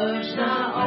Krishna.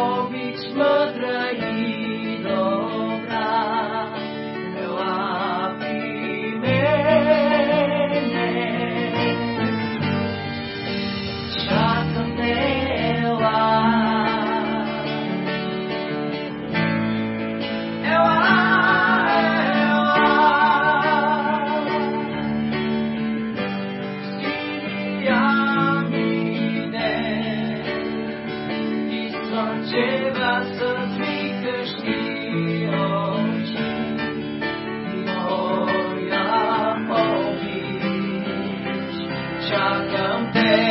someday.